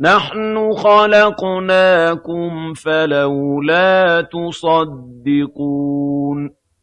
نَحْنُ خَلَقْنَاكُمْ فَلَوْلَا تُصَدِّقُونَ